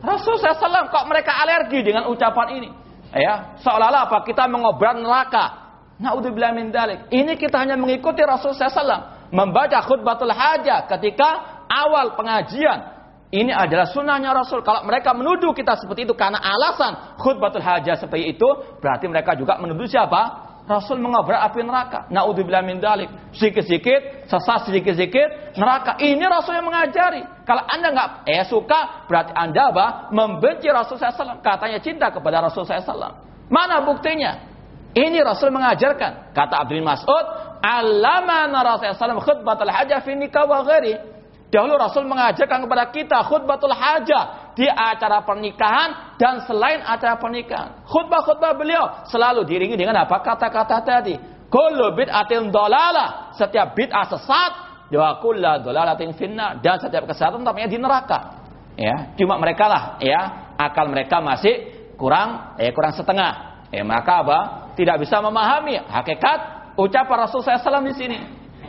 Rasul SAW kok mereka alergi dengan ucapan ini? Ya, seolah-olah apa kita mengobrol neraka. Naudzubillah min dalik. Ini kita hanya mengikuti Rasul SAW membaca khutbatul hajah ketika awal pengajian. Ini adalah sunnahnya Rasul. Kalau mereka menuduh kita seperti itu karena alasan khutbatul hajah seperti itu, berarti mereka juga menuduh siapa? Rasul mengobrak api neraka. Naudzubillah min dalik. Sedikit-sedikit, sesat sedikit-sedikit, neraka. Ini Rasul yang mengajari. Kalau Anda nggak eh suka, berarti Anda apa? Membenci Rasul SAW. Katanya cinta kepada Rasul SAW. Mana buktinya? Ini Rasul mengajarkan. Kata Abdul Mas'ud, Alama Rasulullah SAW khutbatul hajah fi nikah wa ghairi. Dahulu Rasul mengajarkan kepada kita khutbatul hajah di acara pernikahan dan selain acara pernikahan. Khutbah-khutbah beliau selalu diringi dengan apa? Kata-kata tadi. Kullu bid'atin dolalah. Setiap bid'ah sesat. Wa kullu dolalatin finna. Dan setiap kesesatan tampaknya di neraka. Ya, cuma mereka lah ya akal mereka masih kurang eh kurang setengah. Eh maka apa? Tidak bisa memahami hakikat ucapan Rasul SAW di sini.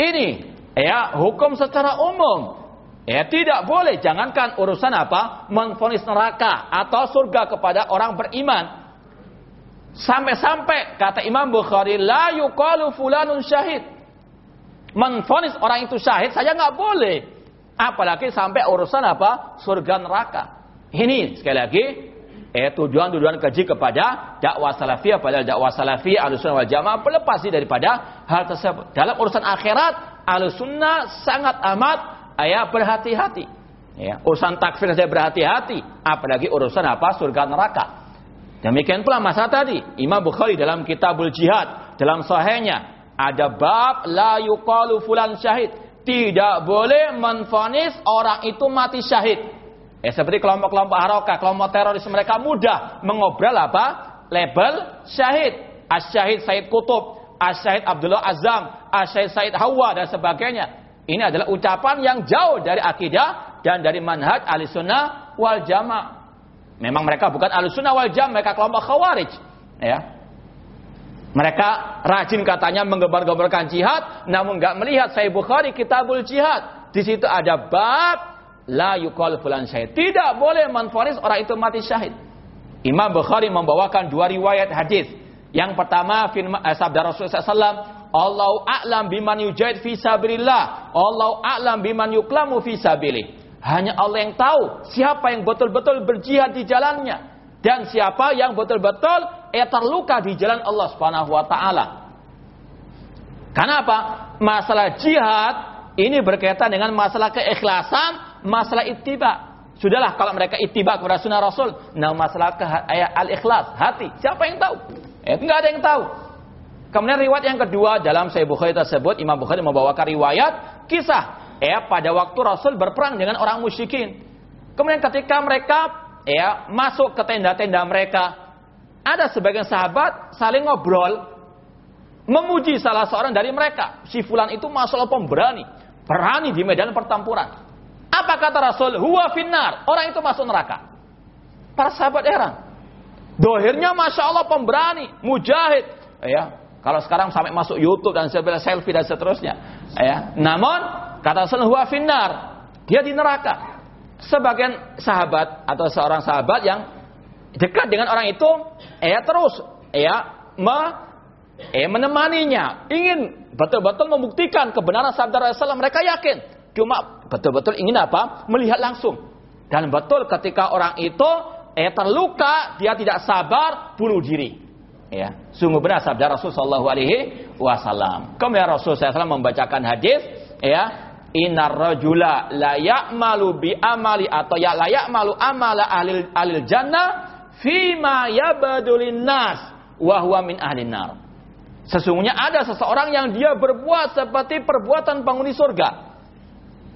Ini ya hukum secara umum Ya tidak boleh, jangankan urusan apa? Menfonis neraka atau surga kepada orang beriman. Sampai-sampai kata Imam Bukhari, la yuqalu fulanun syahid. Menfonis orang itu syahid saja nggak boleh. Apalagi sampai urusan apa? Surga neraka. Ini sekali lagi eh tujuan-tujuan keji kepada dakwah salafiyah pada dakwah salafiyah alusunnah wal jamaah berlepas daripada hal tersebut. Dalam urusan akhirat, alusunnah sangat amat ya berhati-hati. Ya, urusan takfir saja berhati-hati, apalagi urusan apa surga neraka. Demikian pula masalah tadi, Imam Bukhari dalam Kitabul Jihad dalam sahihnya ada bab la yuqalu fulan syahid. Tidak boleh menfonis orang itu mati syahid. Ya, seperti kelompok-kelompok harokah, kelompok teroris mereka mudah mengobrol apa? Label syahid. As-syahid Said Kutub, As-syahid Abdullah Azam, As-syahid Said Hawa dan sebagainya. Ini adalah ucapan yang jauh dari akidah dan dari manhaj al-sunnah wal jamaah. Memang mereka bukan al-sunnah wal jamaah, mereka kelompok khawarij. Ya. Mereka rajin katanya menggembar-gembarkan jihad, namun nggak melihat Sahih Bukhari Kitabul Jihad. Di situ ada bab la yuqal fulan syahid. Tidak boleh menfonis orang itu mati syahid. Imam Bukhari membawakan dua riwayat hadis. Yang pertama firman eh, sabda Rasulullah SAW, Allah a'lam biman yujahid fi sabilillah. Allah a'lam biman yuklamu fi sabilih. Hanya Allah yang tahu siapa yang betul-betul berjihad di jalannya dan siapa yang betul-betul eh terluka di jalan Allah Subhanahu wa taala. Karena apa? Masalah jihad ini berkaitan dengan masalah keikhlasan, masalah ittiba. Sudahlah kalau mereka ittiba kepada sunnah Rasul, nah masalah ke, eh, al-ikhlas, hati. Siapa yang tahu? Eh, enggak ada yang tahu. Kemudian riwayat yang kedua dalam Sahih Bukhari tersebut Imam Bukhari membawakan riwayat kisah ya pada waktu Rasul berperang dengan orang musyrikin. Kemudian ketika mereka ya masuk ke tenda-tenda mereka, ada sebagian sahabat saling ngobrol memuji salah seorang dari mereka. Si fulan itu masalah pemberani, berani di medan pertempuran. Apa kata Rasul? Huwa finnar. Orang itu masuk neraka. Para sahabat heran. Dohirnya Masya Allah pemberani, mujahid. Ya, kalau sekarang sampai masuk YouTube dan sebelah selfie dan seterusnya. Ya. Namun kata Rasulullah finnar, dia di neraka. Sebagian sahabat atau seorang sahabat yang dekat dengan orang itu, ya terus ya me, eh, menemaninya, ingin betul-betul membuktikan kebenaran sabda Rasulullah. Mereka yakin, cuma betul-betul ingin apa? Melihat langsung. Dan betul ketika orang itu eh terluka, dia tidak sabar bunuh diri. Ya, sungguh benar sabda Rasul Shallallahu Alaihi Wasallam. Kemudian Rasul SAW membacakan hadis, ya, Inar rajula la ya'malu bi amali atau ya la ya'malu amala alil alil jannah fima yabadulin nas wa huwa min ahlin nar. Sesungguhnya ada seseorang yang dia berbuat seperti perbuatan penghuni surga.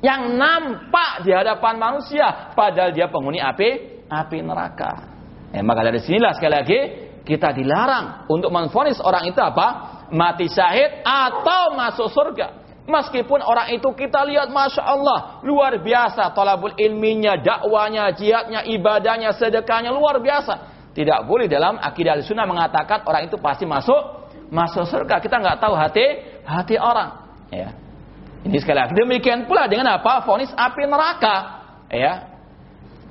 Yang nampak di hadapan manusia padahal dia penghuni api api neraka. Eh, maka dari sinilah sekali lagi kita dilarang untuk menfonis orang itu apa? Mati syahid atau masuk surga. Meskipun orang itu kita lihat Masya Allah luar biasa. Tolabul ilminya, dakwanya, jihadnya, ibadahnya, sedekahnya luar biasa. Tidak boleh dalam akidah sunnah mengatakan orang itu pasti masuk masuk surga. Kita nggak tahu hati hati orang. Ya. Ini sekali lagi. Demikian pula dengan apa? Fonis api neraka. Ya.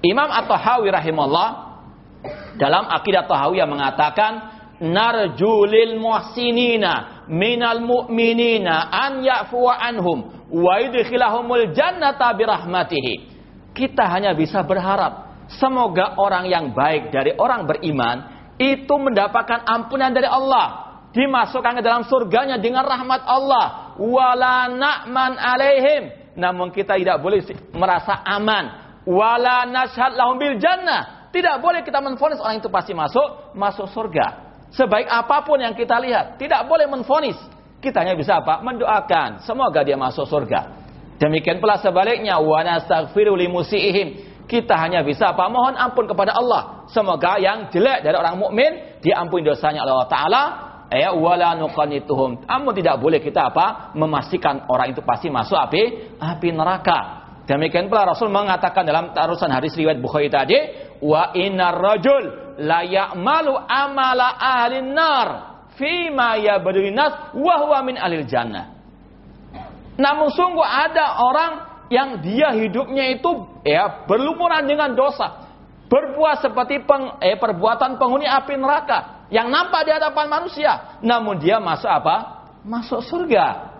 Imam At-Tahawi rahimahullah dalam akidah Tahawiyah mengatakan narjulil muhsinina minal mu'minina an ya'fuwa anhum wa yudkhilahumul jannata birahmatihi. Kita hanya bisa berharap semoga orang yang baik dari orang beriman itu mendapatkan ampunan dari Allah, dimasukkan ke dalam surganya dengan rahmat Allah. Wala na'man alaihim. Namun kita tidak boleh merasa aman. Wala nashhad lahum bil jannah tidak boleh kita menfonis orang itu pasti masuk masuk surga. Sebaik apa pun yang kita lihat, tidak boleh menfonis. Kita hanya bisa apa? Mendoakan semoga dia masuk surga. Demikian pula sebaliknya wa nastaghfiru limusiihim. Kita hanya bisa apa? Mohon ampun kepada Allah. Semoga yang jelek dari orang mukmin diampuni dosanya oleh Allah Taala. Ya wala nuqanituhum. Namun tidak boleh kita apa? Memastikan orang itu pasti masuk api api neraka. Demikian pula Rasul mengatakan dalam tarusan hadis riwayat Bukhari tadi, wa innar rajul la ya'malu amala ahli nar fima huwa min alil jannah. Namun sungguh ada orang yang dia hidupnya itu ya berlumuran dengan dosa, berbuat seperti peng, eh, perbuatan penghuni api neraka yang nampak di hadapan manusia, namun dia masuk apa? Masuk surga.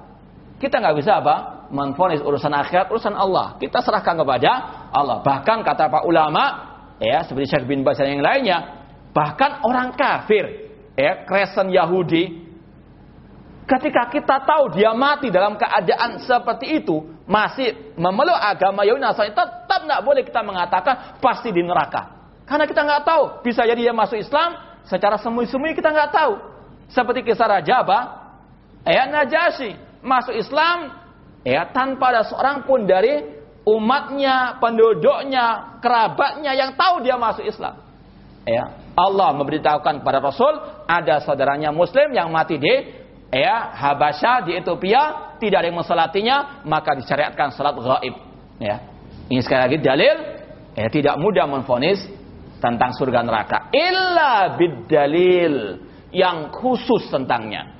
Kita nggak bisa apa? Menfonis urusan akhirat, urusan Allah. Kita serahkan kepada Allah. Bahkan kata pak ulama, ya seperti Syekh bin dan yang lainnya, bahkan orang kafir, ya Kristen Yahudi, Ketika kita tahu dia mati dalam keadaan seperti itu, masih memeluk agama Yahudi Nasrani, tetap tidak boleh kita mengatakan pasti di neraka. Karena kita nggak tahu, bisa jadi dia masuk Islam secara sembunyi-sembunyi kita nggak tahu. Seperti kisah Raja apa? Ya Najasyi masuk Islam ya tanpa ada seorang pun dari umatnya, penduduknya, kerabatnya yang tahu dia masuk Islam. Ya, Allah memberitahukan kepada Rasul ada saudaranya Muslim yang mati di ya Habasya di Ethiopia tidak ada yang mensalatinya maka disyariatkan salat gaib ya. Ini sekali lagi dalil ya tidak mudah menfonis tentang surga neraka. Illa bidalil yang khusus tentangnya.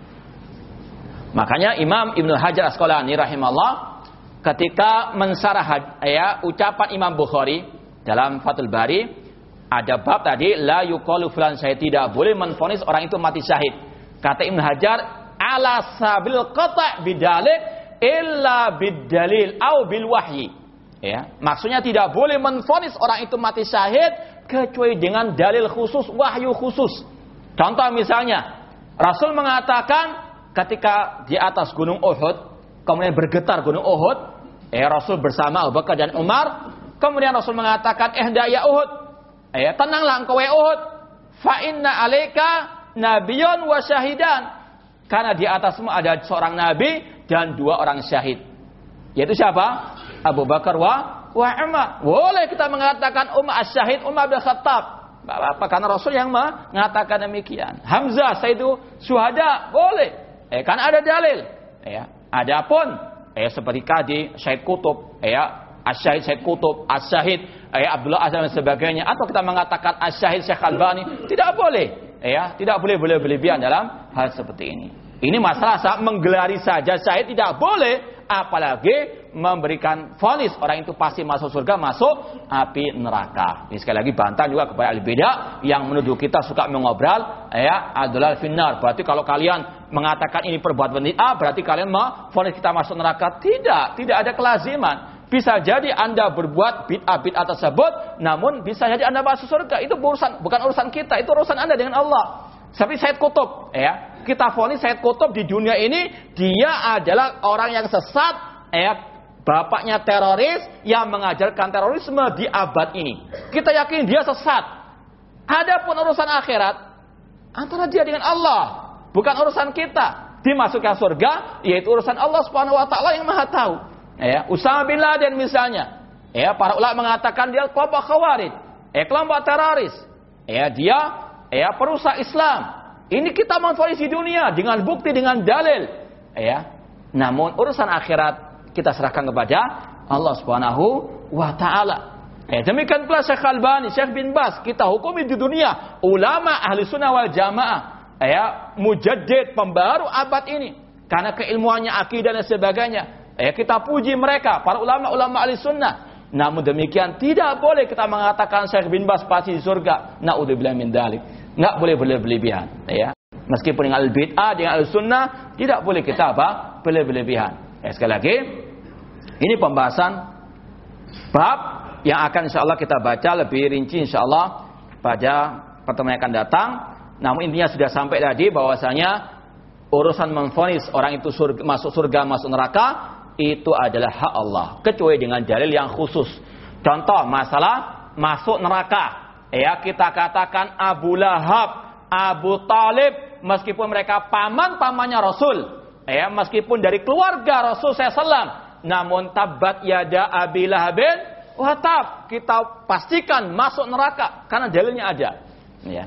Makanya Imam Ibnu Hajar Asqalani rahimahullah ketika mensarah ya ucapan Imam Bukhari dalam Fathul Bari ada bab tadi la yuqalu fulan syahid tidak boleh menfonis orang itu mati syahid kata Ibnu Hajar ala sabil qata' bidalik illa bidalil au bil wahyi. Ya, maksudnya tidak boleh menfonis orang itu mati syahid kecuali dengan dalil khusus, wahyu khusus. Contoh misalnya, Rasul mengatakan ketika di atas gunung Uhud, kemudian bergetar gunung Uhud, eh Rasul bersama Abu Bakar dan Umar, kemudian Rasul mengatakan, "Eh ya Uhud, eh tenanglah engkau ya Uhud, fa inna alaika nabiyun wa syahidan." Karena di atasmu ada seorang nabi dan dua orang syahid. Yaitu siapa? Abu Bakar wa wa Umar. Boleh kita mengatakan Umar syahid Umar bin Khattab. Apa? Karena Rasul yang mengatakan demikian. Hamzah Sayyidu Syuhada boleh. Eh, kan ada dalil. Ya. Adapun eh, seperti Kadi, Syahid Kutub, ya, Asyahid Syahid Kutub, Asyahid eh, Abdullah Azam dan sebagainya. Atau kita mengatakan Asyahid Syekh Albani. Tidak boleh ya tidak boleh boleh berlebihan dalam hal seperti ini. Ini masalah saat menggelari saja saya tidak boleh apalagi memberikan vonis orang itu pasti masuk surga masuk api neraka. Ini sekali lagi bantah juga kepada al beda yang menuduh kita suka mengobrol ya adalah finar. Berarti kalau kalian mengatakan ini perbuatan A berarti kalian mau vonis kita masuk neraka. Tidak, tidak ada kelaziman. Bisa jadi Anda berbuat bid'ah-bid'ah tersebut, namun bisa jadi Anda masuk surga. Itu urusan, bukan urusan kita, itu urusan Anda dengan Allah. Tapi Said Kutub, ya, kita vonis Said Kutub di dunia ini, dia adalah orang yang sesat, ya, bapaknya teroris yang mengajarkan terorisme di abad ini. Kita yakin dia sesat. Adapun urusan akhirat, antara dia dengan Allah, bukan urusan kita. Dimasukkan surga, yaitu urusan Allah Subhanahu wa taala yang Maha tahu. Ya, Usama bin Laden misalnya. Ya, para ulama mengatakan dia kelompok khawarij, eh kelompok teroris. Ya, dia ya perusak Islam. Ini kita menfonis di dunia dengan bukti dengan dalil. Ya. Namun urusan akhirat kita serahkan kepada Allah Subhanahu wa taala. Ya, demikian pula Syekh Albani, Syekh bin Bas, kita hukumi di dunia ulama ahli sunnah wal jamaah. Ya, mujaddid pembaru abad ini karena keilmuannya akidah dan sebagainya. Ya kita puji mereka, para ulama-ulama ahli sunnah. Namun demikian tidak boleh kita mengatakan Syekh bin Bas pasti di surga. Naudzubillah min dalik. Enggak boleh berlebihan, ya. Meskipun dengan al-bid'ah, dengan al-sunnah, tidak boleh kita apa? Berlebihan. Ya, sekali lagi, ini pembahasan bab yang akan insya Allah kita baca lebih rinci insya Allah pada pertemuan yang akan datang. Namun intinya sudah sampai tadi bahwasanya urusan memfonis orang itu surga, masuk surga masuk neraka itu adalah hak Allah kecuali dengan dalil yang khusus. Contoh masalah masuk neraka. Ya kita katakan Abu Lahab, Abu Talib meskipun mereka paman-pamannya Rasul, ya meskipun dari keluarga Rasul SAW, namun tabat yada Abi Lahabin tetap kita pastikan masuk neraka karena dalilnya ada. Ya.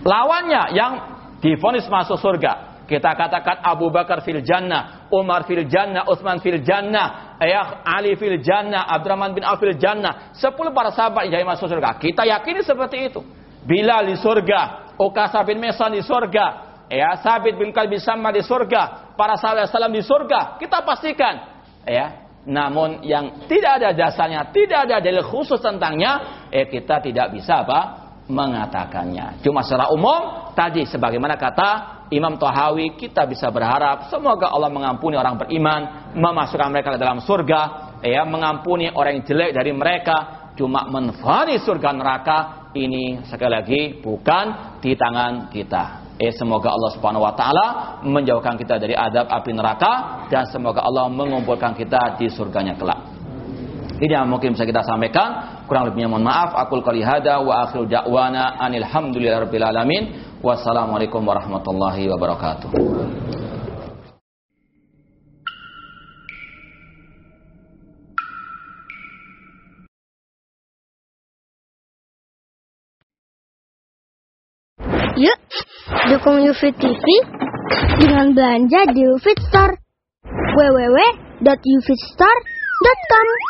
Lawannya yang difonis masuk surga. Kita katakan Abu Bakar fil jannah, Umar fil jannah, Utsman fil jannah, ya Ali fil jannah, Abdurrahman bin Auf fil jannah. Sepuluh para sahabat yang masuk surga. Kita yakini seperti itu. Bilal di surga, Ukasa bin Mesan di surga, ya Sabit bin Kalbi Sama di surga, para sahabat salam di surga. Kita pastikan, ya. Namun yang tidak ada dasarnya, tidak ada dalil khusus tentangnya, eh kita tidak bisa apa? Mengatakannya. Cuma secara umum tadi sebagaimana kata Imam Tohawi kita bisa berharap semoga Allah mengampuni orang beriman, memasukkan mereka ke dalam surga, ya mengampuni orang yang jelek dari mereka, cuma menfani surga neraka ini sekali lagi bukan di tangan kita. Eh semoga Allah Subhanahu wa taala menjauhkan kita dari adab api neraka dan semoga Allah mengumpulkan kita di surganya kelak. Ini yang mungkin bisa kita sampaikan. Kurang lebihnya mohon maaf. Aku kali hada wa akhiru da'wana anil hamdulillahirabbil alamin. Wassalamualaikum warahmatullahi wabarakatuh. Yuk, dukung UFIT TV dengan belanja di UFIT Store. www.ufitstore.com